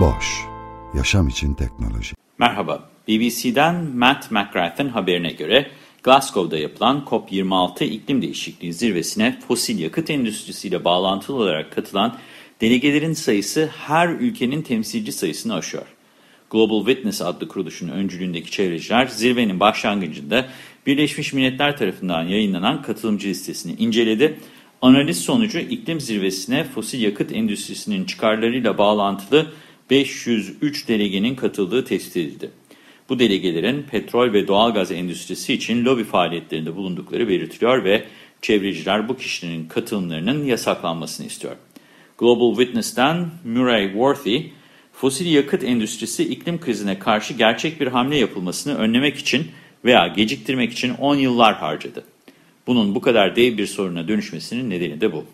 Boş, yaşam için teknoloji. Merhaba, BBC'den Matt McGrath'ın haberine göre Glasgow'da yapılan COP26 iklim değişikliği zirvesine fosil yakıt endüstrisiyle bağlantılı olarak katılan delegelerin sayısı her ülkenin temsilci sayısını aşıyor. Global Witness adlı kuruluşun öncülüğündeki çevreciler zirvenin başlangıcında Birleşmiş Milletler tarafından yayınlanan katılımcı listesini inceledi. Analiz sonucu iklim zirvesine fosil yakıt endüstrisinin çıkarlarıyla bağlantılı 503 delegenin katıldığı tespit edildi. Bu delegelerin petrol ve doğalgaz endüstrisi için lobi faaliyetlerinde bulundukları belirtiliyor ve çevreciler bu kişilerin katılımlarının yasaklanmasını istiyor. Global Witness'ten Murray Worthy, fosil yakıt endüstrisi iklim krizine karşı gerçek bir hamle yapılmasını önlemek için veya geciktirmek için 10 yıllar harcadı. Bunun bu kadar dev bir soruna dönüşmesinin nedeni de bu.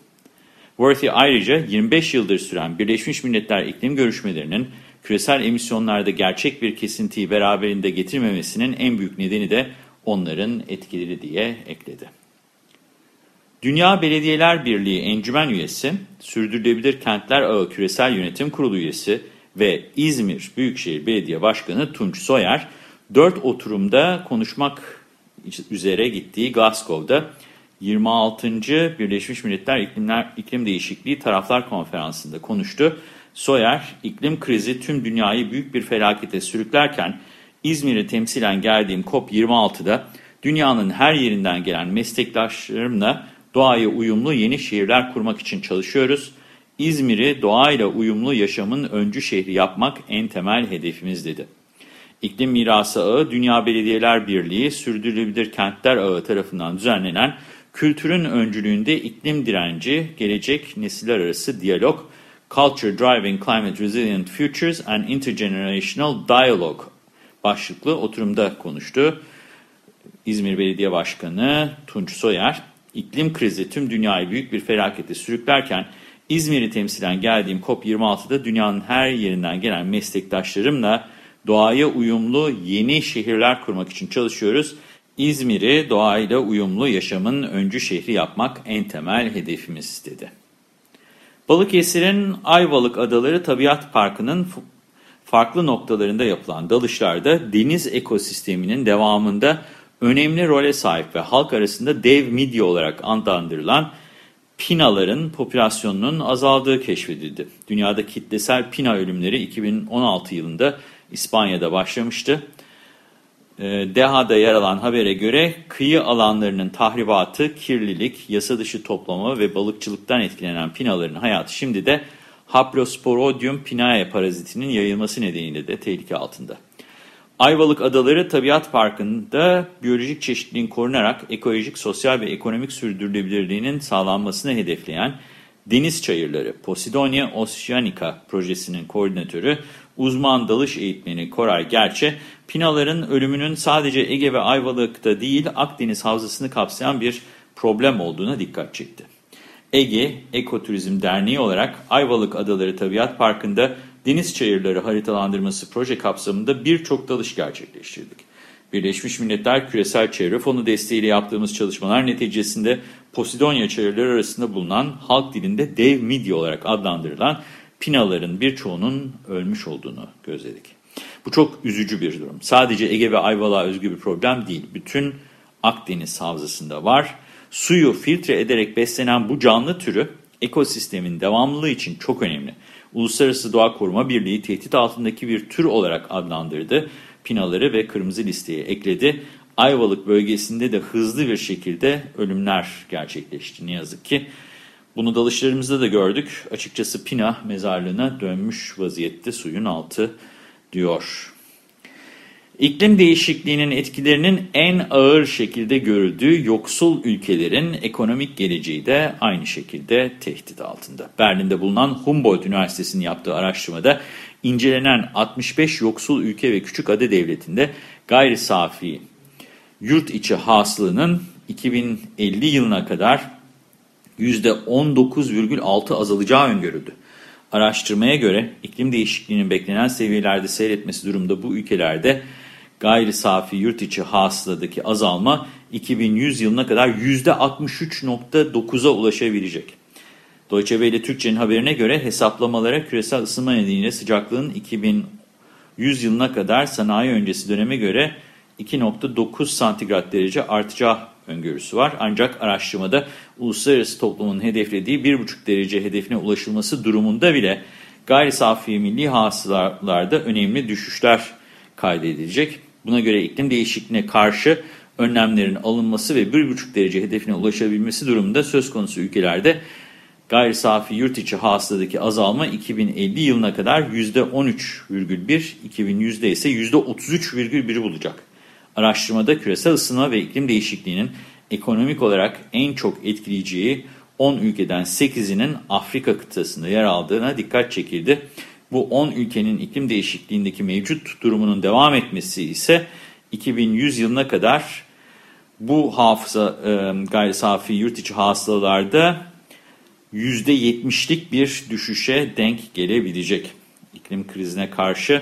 Worthy ayrıca 25 yıldır süren Birleşmiş Milletler iklim görüşmelerinin küresel emisyonlarda gerçek bir kesintiyi beraberinde getirmemesinin en büyük nedeni de onların etkileri diye ekledi. Dünya Belediyeler Birliği Encümen Üyesi, Sürdürülebilir Kentler Ağı Küresel Yönetim Kurulu Üyesi ve İzmir Büyükşehir Belediye Başkanı Tunç Soyer, dört oturumda konuşmak üzere gittiği Glasgow'da 26. Birleşmiş Milletler İklimler, İklim Değişikliği Taraflar Konferansı'nda konuştu. Soyer, iklim krizi tüm dünyayı büyük bir felakete sürüklerken İzmir'i temsilen geldiğim COP26'da dünyanın her yerinden gelen meslektaşlarımla doğaya uyumlu yeni şehirler kurmak için çalışıyoruz. İzmir'i doğayla uyumlu yaşamın öncü şehri yapmak en temel hedefimiz dedi. İklim Mirası Ağı, Dünya Belediyeler Birliği, Sürdürülebilir Kentler Ağı tarafından düzenlenen kültürün öncülüğünde iklim direnci, gelecek nesiller arası diyalog, Culture Driving Climate Resilient Futures and Intergenerational Dialogue başlıklı oturumda konuştu. İzmir Belediye Başkanı Tunç Soyer, iklim krizi tüm dünyayı büyük bir felakete sürüklerken İzmir'i temsilen geldiğim COP26'da dünyanın her yerinden gelen meslektaşlarımla doğaya uyumlu yeni şehirler kurmak için çalışıyoruz. İzmir'i doğayla uyumlu yaşamın öncü şehri yapmak en temel hedefimiz dedi. Balıkesir'in Ayvalık Adaları Tabiat Parkı'nın farklı noktalarında yapılan dalışlarda deniz ekosisteminin devamında önemli role sahip ve halk arasında dev midye olarak adlandırılan pinaların popülasyonunun azaldığı keşfedildi. Dünyada kitlesel pina ölümleri 2016 yılında İspanya'da başlamıştı. DEHA'da yer alan habere göre kıyı alanlarının tahribatı, kirlilik, yasa dışı toplama ve balıkçılıktan etkilenen pinaların hayatı şimdi de Haplosporodium pinae parazitinin yayılması nedeniyle de tehlike altında. Ayvalık Adaları Tabiat Parkı'nda biyolojik çeşitliliğin korunarak ekolojik, sosyal ve ekonomik sürdürülebilirliğinin sağlanmasını hedefleyen Deniz Çayırları Posidonia Oceanica projesinin koordinatörü, uzman dalış eğitmeni Koray Gerçe, pinaların ölümünün sadece Ege ve Ayvalık'ta değil Akdeniz havzasını kapsayan bir problem olduğuna dikkat çekti. Ege Ekoturizm Derneği olarak Ayvalık Adaları Tabiat Parkı'nda deniz çayırları haritalandırması proje kapsamında birçok dalış gerçekleştirdik. Birleşmiş Milletler Küresel Çevre Fonu desteğiyle yaptığımız çalışmalar neticesinde Posidonya çayırları arasında bulunan halk dilinde dev midye olarak adlandırılan pinaların birçoğunun ölmüş olduğunu gözledik. Bu çok üzücü bir durum. Sadece Ege ve Ayvalık'a özgü bir problem değil. Bütün Akdeniz havzasında var. Suyu filtre ederek beslenen bu canlı türü ekosistemin devamlılığı için çok önemli. Uluslararası Doğa Koruma Birliği tehdit altındaki bir tür olarak adlandırdı. Pinaları ve kırmızı listeye ekledi. Ayvalık bölgesinde de hızlı bir şekilde ölümler gerçekleşti ne yazık ki. Bunu dalışlarımızda da gördük. Açıkçası Pina mezarlığına dönmüş vaziyette suyun altı diyor. İklim değişikliğinin etkilerinin en ağır şekilde görüldüğü yoksul ülkelerin ekonomik geleceği de aynı şekilde tehdit altında. Berlin'de bulunan Humboldt Üniversitesi'nin yaptığı araştırmada incelenen 65 yoksul ülke ve küçük ada devletinde gayri safi yurt içi hasılının 2050 yılına kadar %19,6 azalacağı öngörüldü. Araştırmaya göre iklim değişikliğinin beklenen seviyelerde seyretmesi durumda bu ülkelerde gayri safi yurt içi hasıladaki azalma 2100 yılına kadar %63.9'a ulaşabilecek. Deutsche Welle Türkçe'nin haberine göre hesaplamalara küresel ısınma nedeniyle sıcaklığın 2100 yılına kadar sanayi öncesi döneme göre 2.9 santigrat derece artacağı öngörüsü var. Ancak araştırmada uluslararası toplumun hedeflediği 1.5 derece hedefine ulaşılması durumunda bile gayri safi milli hasılalarda önemli düşüşler kaydedilecek. Buna göre iklim değişikliğine karşı önlemlerin alınması ve 1,5 derece hedefine ulaşabilmesi durumunda söz konusu ülkelerde gayri safi yurt içi hasıladaki azalma 2050 yılına kadar %13,1, 2100'de ise %33,1'i bulacak. Araştırmada küresel ısınma ve iklim değişikliğinin ekonomik olarak en çok etkileyeceği 10 ülkeden 8'inin Afrika kıtasında yer aldığına dikkat çekildi. Bu 10 ülkenin iklim değişikliğindeki mevcut durumunun devam etmesi ise 2100 yılına kadar bu hafıza e, gayri safi yurt içi hasılalarda %70'lik bir düşüşe denk gelebilecek. İklim krizine karşı